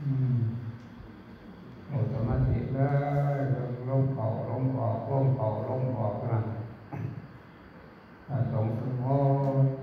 อืมโอ้สมาธิเลยลงเข่าลงออกลงเข่าลงออกนะถ้าสงฆ์โมสว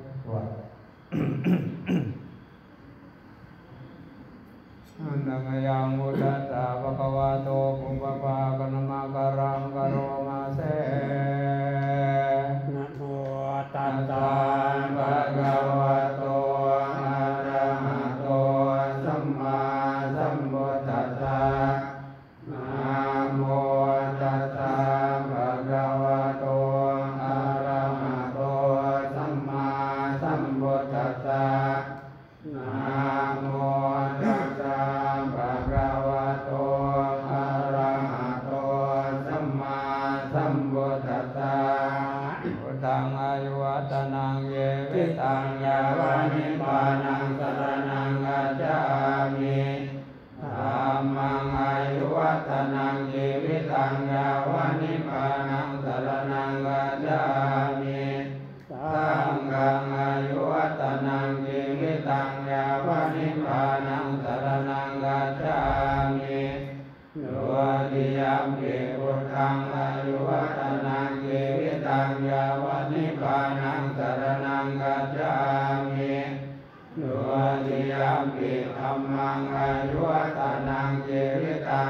วิ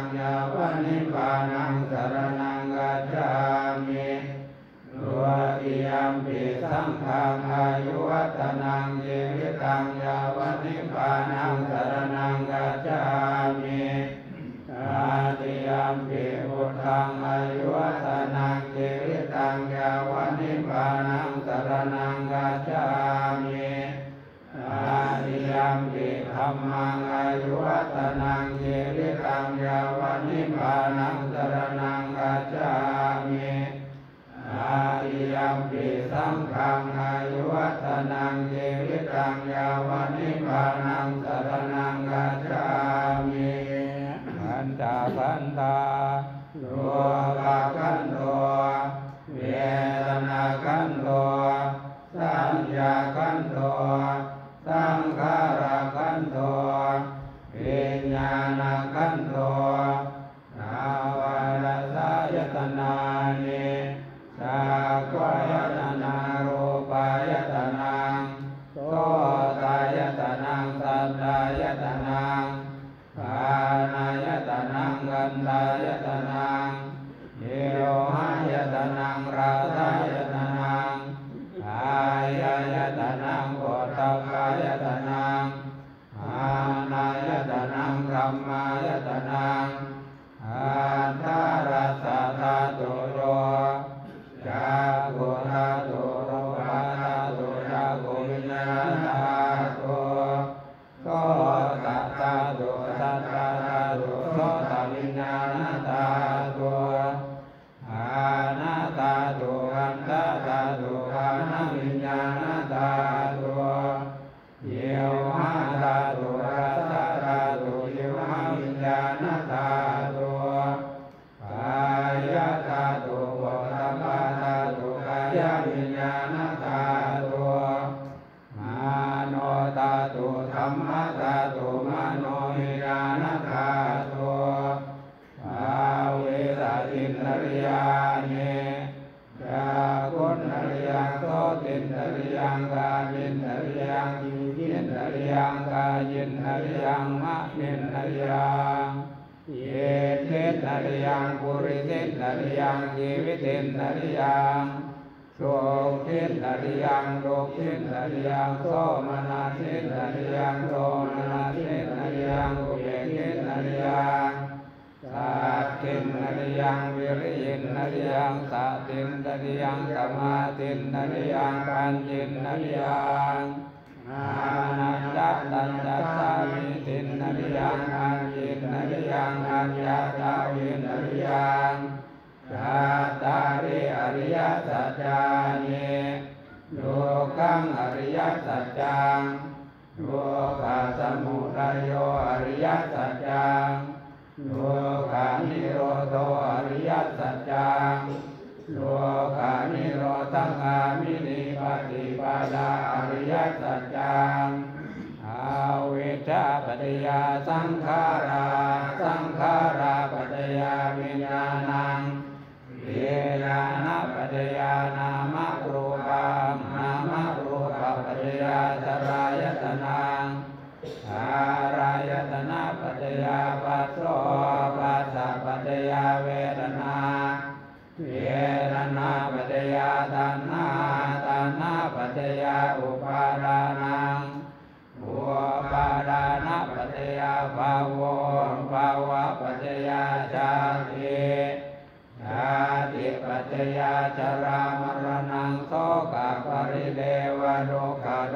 งยาวันิพานังสารนังกัจจามิโยติยมปิสังฆังอายุวัตนังเกวิตังยาวันิพานังสารนังกัจจามิอาติยมปิพุทธังอายุวัฒนังเจวิตังยาวันิพานังสารนังกัจจามิอาติยมปิธรรมัง โลภะขันโตเวทนาขันโตสัญญาขันโตสังขารขันโตวิญญาณขันโตนาวรสายตนานิสักวายตนารูปายตนังโสตายตนังสัทธายตน ธ ริยังชีวิตินริยังโสทินนริยังโลกินนริยังโสมนาทินนริยังโสมนาทินนริยังอุเบกินนริยังสัตตินนริยังวิริยินนริยังสัตตินนริยังสมาตินนริยังปัญญินนริยัง ดูกังอริยสัจจังดูกาสมุทัยโยอริยสัจจังดูกานิโรโตอริยสัจจังดูกานิโรธังอามินิปฏิปดาอริยสัจจังอาเวชาปฏิยาสังขารา ตยาอุปาทานังอุปาทานะปัจจยาภาวะภาวะปัจจยาชาติชาติปัจจยาชรามรณังโสกปริเลวโลกะโด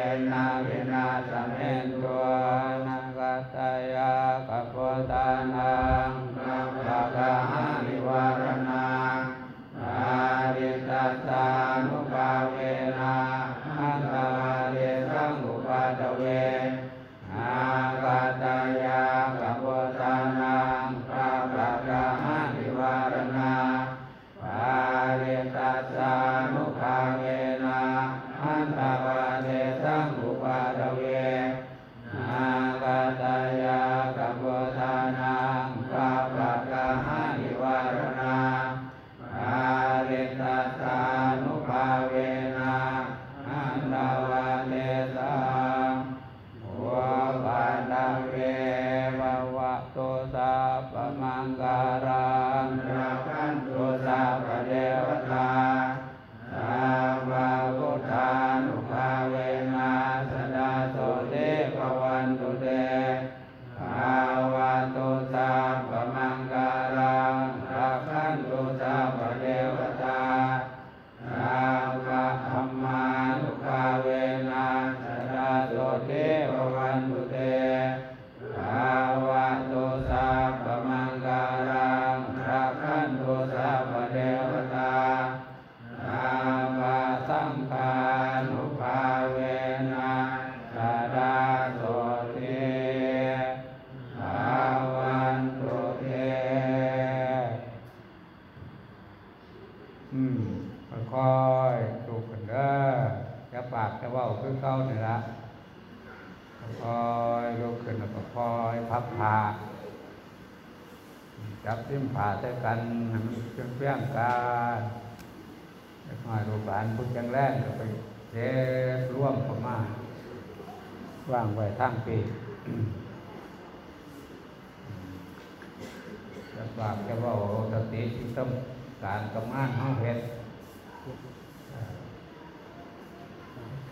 เวนนาวินาสเมนตัวนักตายากัปปตานา Amen. ผ่าเทศยกันมีเครื่องเพื่อนกาหอยรูปานพุทธจังแรกไปเจ็บร่วมเข้ามาว่างไว้ทั้งปีจะฝากจะบอกสติติต้องการกำงานห้องเพชร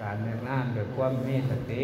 การเมืองน่านโดยความมีสติ